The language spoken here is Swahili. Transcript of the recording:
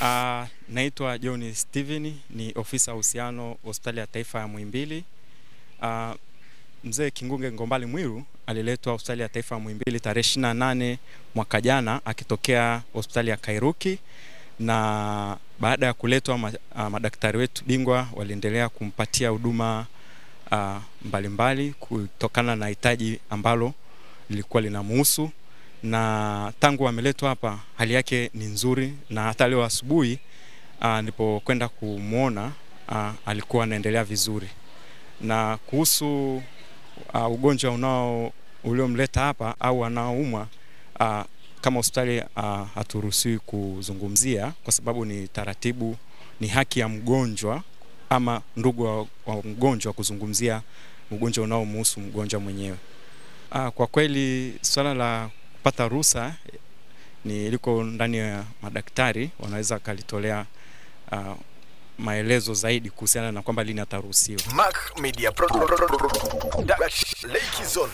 Uh, naitwa John Steven ni ofisa uhusiano hospitali ya taifa ya Muhimbili. Uh, mzee Kingunge Ngombali Mwiru aliletwa hospitali ya taifa ya Muhimbili tarehe 28 mwaka jana akitokea hospitali ya Kairuki, na baada ya kuletwa ma, uh, madaktari wetu bingwa waliendelea kumpatia huduma uh, mbalimbali kutokana na hitaji ambalo lilikuwa linamuhusu na tangu ameletwa hapa hali yake ni nzuri, na hata leo asubuhi nilipokwenda kumwona aa, alikuwa anaendelea vizuri. Na kuhusu a, ugonjwa unao uliomleta hapa au anaoumwa kama hospitali haturuhusiwi kuzungumzia kwa sababu ni taratibu, ni haki ya mgonjwa ama ndugu wa, wa mgonjwa kuzungumzia mgonjwa unaomhusu mgonjwa mwenyewe. Aa, kwa kweli swala la kupata ruhusa ni liko ndani ya madaktari, wanaweza akalitolea uh, maelezo zaidi kuhusiana na kwamba lini ataruhusiwa. Mac Media Pro Lake Zone.